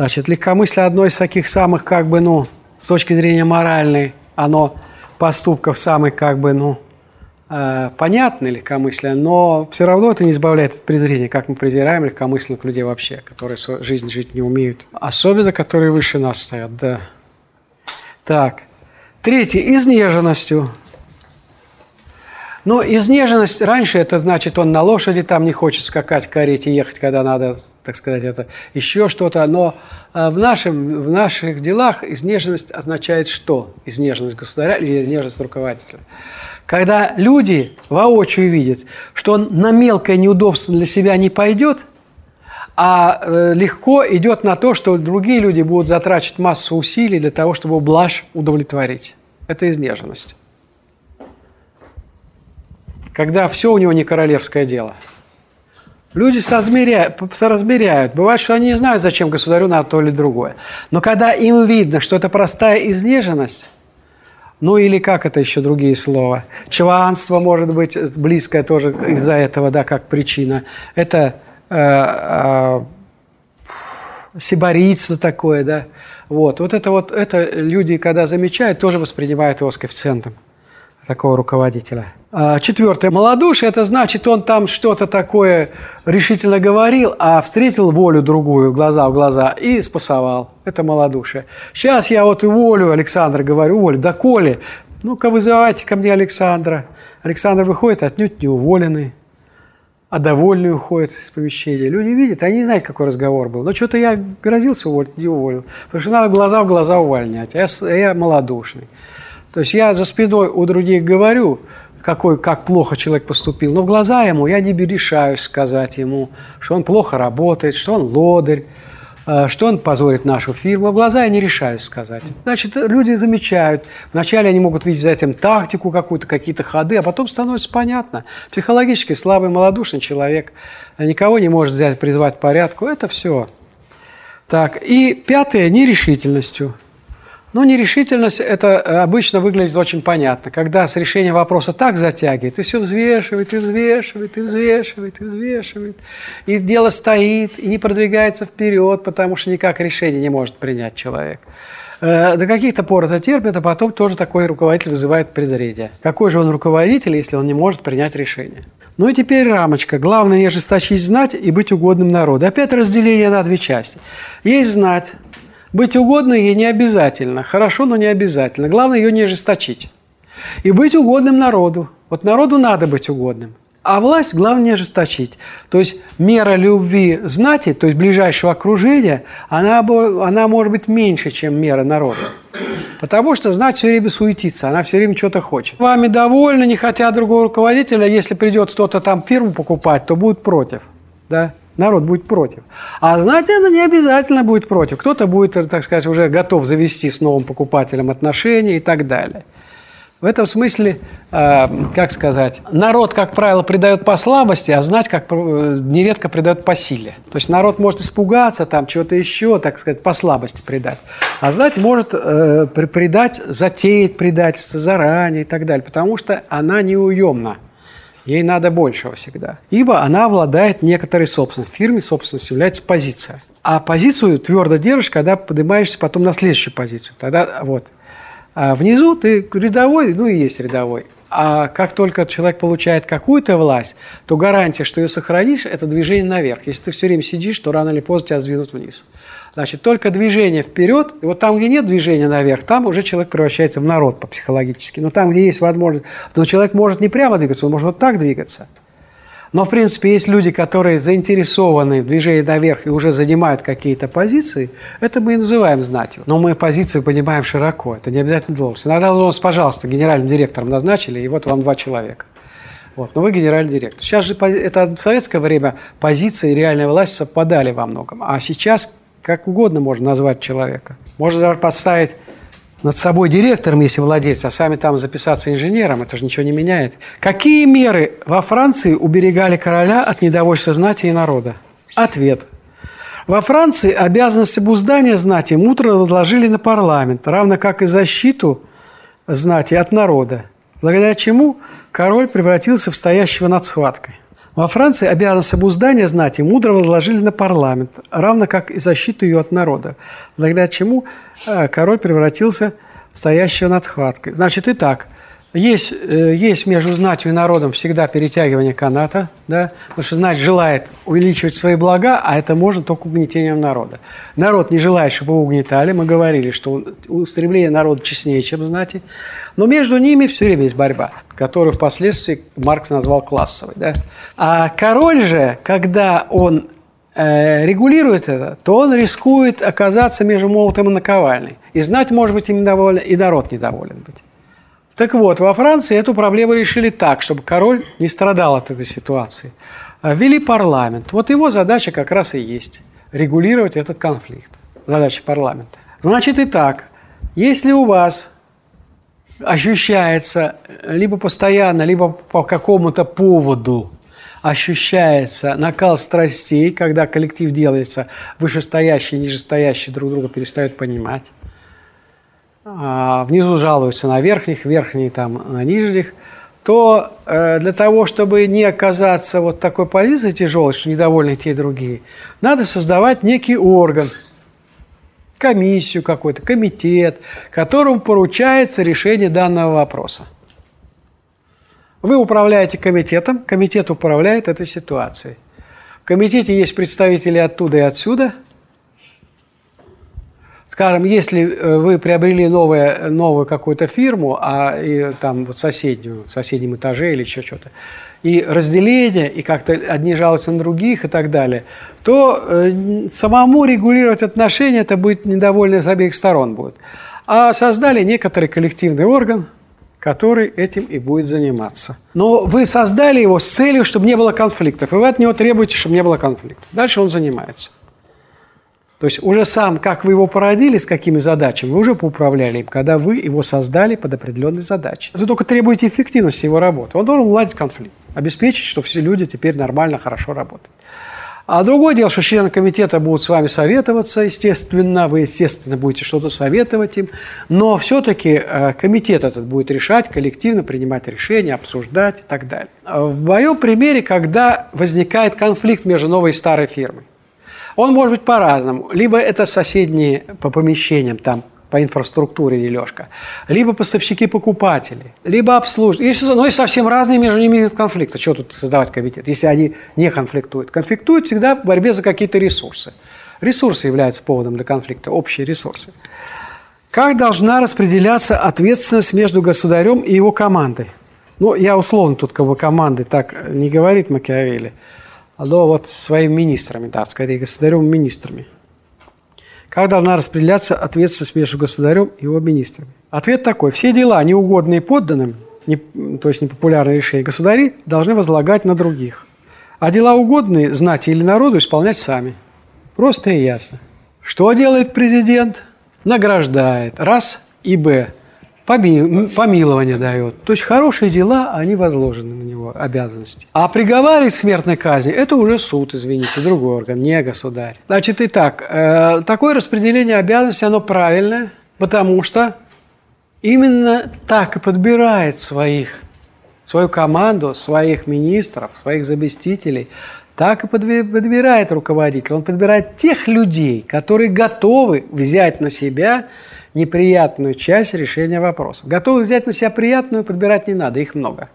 Значит, легкомыслие одно из таких самых, как бы, ну, с точки зрения моральной, оно поступков самый, как бы, ну, э, понятный легкомыслие, но все равно это не избавляет от презрения, как мы презираем легкомысленных людей вообще, которые жизнь жить не умеют. Особенно, которые выше нас стоят, да. Так. Третье. Изнеженностью. Но изнеженность раньше, это значит, он на лошади там не хочет скакать карете, ехать, когда надо, так сказать, это еще что-то. Но э, в, нашем, в наших делах изнеженность означает что? Изнеженность государя или изнеженность руководителя. Когда люди воочию видят, что он на мелкое неудобство для себя не пойдет, а э, легко идет на то, что другие люди будут затрачивать массу усилий для того, чтобы блажь удовлетворить. Это изнеженность когда все у него не королевское дело. Люди соразмеряют, соразмеряют. Бывает, что они не знают, зачем государю надо то или другое. Но когда им видно, что это простая изнеженность, ну или как это еще другие слова, чванство может быть близкое тоже из-за этого, да, как причина. Это э, э, сибарийство такое, да. Вот. вот это вот, это люди, когда замечают, тоже воспринимают его с коэффициентом такого руководителя. А, четвертое. Малодушие – это значит, он там что-то такое решительно говорил, а встретил волю другую, глаза в глаза, и спасовал. Это малодушие. Сейчас я вот и волю Александра говорю, волю, да Коли, ну-ка вызывайте ко мне Александра. Александр выходит отнюдь не уволенный, а довольный уходит из помещения. Люди видят, они не знают, какой разговор был. Но что-то я грозился уволить, не уволил. Потому что надо глаза в глаза увольнять, а я, я малодушный. То есть я за спиной у других говорю, какой, как плохо человек поступил, но в глаза ему я не решаюсь сказать ему, что он плохо работает, что он лодырь, э, что он позорит нашу фирму. В глаза я не решаюсь сказать. Значит, люди замечают. Вначале они могут видеть за этим тактику какую-то, какие-то ходы, а потом становится понятно. Психологически слабый, малодушный человек никого не может взять, призвать к порядку. Это все. Так, и пятое – нерешительностью. Но нерешительность это э, обычно выглядит очень понятно. Когда с решением вопроса так затягивает, и все взвешивает, и взвешивает, и взвешивает, и взвешивает. И дело стоит, и не продвигается вперед, потому что никак решение не может принять человек. Э, до каких-то пор это терпит, а потом тоже такой руководитель вызывает презрение. Какой же он руководитель, если он не может принять решение? Ну и теперь рамочка. Главное не ожесточить знать и быть угодным народу. Опять разделение на две части. Есть знать, быть угодной ей не обязательно. Хорошо, но не обязательно. Главное ее не ожесточить. И быть угодным народу. Вот народу надо быть угодным. А власть главное не ожесточить. То есть мера любви знати, то есть ближайшего окружения, она, она может быть меньше, чем мера народа. Потому что знать все время суетится, она все время что-то хочет. Вами довольны, не хотят другого руководителя. Если придет кто-то там фирму покупать, то будут против. Да? народ будет против. А знаете, это не обязательно будет против. Кто-то будет, так сказать, уже готов завести с новым покупателем отношения и так далее. В этом смысле, э, как сказать, народ, как правило, придает по слабости, а знать, как э, нередко придает по силе. То есть народ может испугаться, там что-то еще, так сказать, по слабости придать. А знать может э, предать, затеять предательство заранее и так далее, потому что она неуемна. Ей надо большего всегда. Ибо она обладает некоторой собственностью. В фирме собственностью является позиция. А позицию твердо держишь, когда поднимаешься потом на следующую позицию. Тогда вот. А внизу ты рядовой, ну и есть рядовой. А как только человек получает какую-то власть, то гарантия, что ее сохранишь, это движение наверх. Если ты все время сидишь, то рано или поздно тебя сдвинут вниз. Значит, только движение вперед, и вот там, где нет движения наверх, там уже человек превращается в народ по-психологически. Но там, где есть возможность, то человек может не прямо двигаться, он может вот так двигаться. Но, в принципе, есть люди, которые заинтересованы в движении наверх и уже занимают какие-то позиции, это мы и называем знатью. Но мы позицию понимаем широко, это не обязательно должность. Иногда должность, пожалуйста, генеральным директором назначили, и вот вам два человека. Вот, но вы генеральный директор. Сейчас же это в советское время позиции и реальная власть совпадали во многом. А сейчас как угодно можно назвать человека. Можно даже подставить над собой директором, если владелец, а сами там записаться инженером, это же ничего не меняет. Какие меры во Франции уберегали короля от недовольства знати и народа? Ответ. Во Франции обязанность обуздания знати мудро возложили на парламент, равно как и защиту знати от народа, благодаря чему король превратился в стоящего над схваткой. Во Франции обязанность обуздания знати мудро возложили на парламент, равно как и защиту ее от народа, благодаря чему э, король превратился в стоящего над хваткой. Значит, и так – есть, э, есть между знатью и народом всегда перетягивание каната, да? потому что знать желает увеличивать свои блага, а это можно только угнетением народа. Народ не желает, чтобы его угнетали. Мы говорили, что устремление народа честнее, чем знати. Но между ними все время есть борьба, которую впоследствии Маркс назвал классовой. Да? А король же, когда он э, регулирует это, то он рискует оказаться между молотом и наковальней. И знать может быть им недоволен, и народ недоволен быть. Так вот, во Франции эту проблему решили так, чтобы король не страдал от этой ситуации. А ввели парламент. Вот его задача как раз и есть – регулировать этот конфликт. Задача парламента. Значит и так, если у вас ощущается либо постоянно, либо по какому-то поводу ощущается накал страстей, когда коллектив делается вышестоящие и нижестоящие друг друга перестают понимать, а, внизу жалуются на верхних, верхние там на нижних, то э, для того, чтобы не оказаться вот такой позиции тяжелой, что недовольны те и другие, надо создавать некий орган, комиссию какой-то, комитет, которому поручается решение данного вопроса. Вы управляете комитетом, комитет управляет этой ситуацией. В комитете есть представители оттуда и отсюда – Скажем, если э, вы приобрели новое, новую какую-то фирму, а и, там вот соседнюю, в соседнем этаже или еще что-то, и разделение, и как-то одни жалуются на других и так далее, то э, самому регулировать отношения это будет недовольно с обеих сторон будет. А создали некоторый коллективный орган, который этим и будет заниматься. Но вы создали его с целью, чтобы не было конфликтов, и вы от него требуете, чтобы не было конфликтов. Дальше он занимается. То есть уже сам, как вы его породили, с какими задачами, вы уже поуправляли им, когда вы его создали под определенные задачи. Вы только требуете эффективности его работы. Он должен уладить конфликт, обеспечить, что все люди теперь нормально, хорошо работают. А другое дело, что члены комитета будут с вами советоваться, естественно, вы, естественно, будете что-то советовать им, но все-таки э, комитет этот будет решать, коллективно принимать решения, обсуждать и так далее. В моем примере, когда возникает конфликт между новой и старой фирмой, он может быть по-разному. Либо это соседние по помещениям, там, по инфраструктуре дележка, либо поставщики-покупатели, либо обслуживание. Ну, и совсем разные между ними нет конфликта. Что тут создавать комитет, если они не конфликтуют? Конфликтуют всегда в борьбе за какие-то ресурсы. Ресурсы являются поводом для конфликта, общие ресурсы. Как должна распределяться ответственность между государем и его командой? Ну, я условно тут как бы команды так не говорит Макиавелли но вот своими министрами, да, скорее государем министрами. Как должна распределяться ответственность между государем и его министрами? Ответ такой. Все дела, неугодные подданным, не, то есть непопулярные решения государи, должны возлагать на других. А дела угодные знать или народу исполнять сами. Просто и ясно. Что делает президент? Награждает. Раз и Б помилование дает. То есть хорошие дела, они возложены на него, обязанности. А приговаривать смертной казни – это уже суд, извините, другой орган, не государь. Значит, и так, э, такое распределение обязанностей, оно правильное, потому что именно так и подбирает своих, свою команду, своих министров, своих заместителей, так и подбирает руководитель. Он подбирает тех людей, которые готовы взять на себя неприятную часть решения вопроса. Готовы взять на себя приятную, подбирать не надо, их много.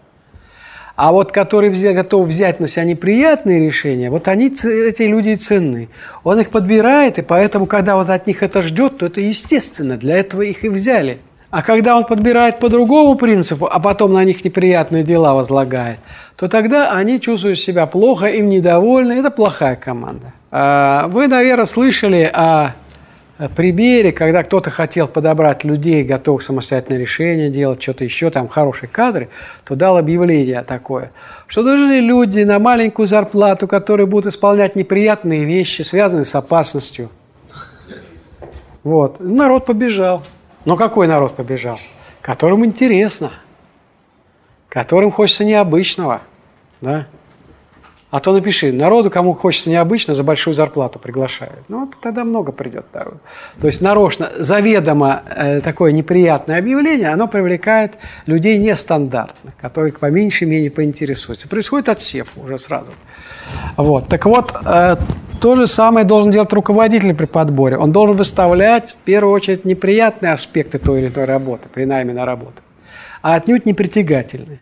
А вот которые готовы взять на себя неприятные решения, вот они, эти люди и ценны. Он их подбирает, и поэтому, когда вот от них это ждет, то это естественно, для этого их и взяли. А когда он подбирает по другому принципу, а потом на них неприятные дела возлагает, то тогда они чувствуют себя плохо, им недовольны. Это плохая команда. А, вы, наверное, слышали о примере, когда кто-то хотел подобрать людей, готовых самостоятельное решение делать, что-то еще, там хорошие кадры, то дал объявление такое, что должны люди на маленькую зарплату, которые будут исполнять неприятные вещи, связанные с опасностью. Вот. Народ побежал. Но какой народ побежал? Которым интересно, которым хочется необычного. Да? А то напиши, народу, кому хочется необычно, за большую зарплату приглашают. Ну, вот тогда много придет народу. То есть нарочно, заведомо э, такое неприятное объявление, оно привлекает людей нестандартных, которые по меньшей мере поинтересуются. Происходит отсев уже сразу. Вот. Так вот, э, то же самое должен делать руководитель при подборе. Он должен выставлять, в первую очередь, неприятные аспекты той или иной работы, при найме на работу, а отнюдь не притягательные.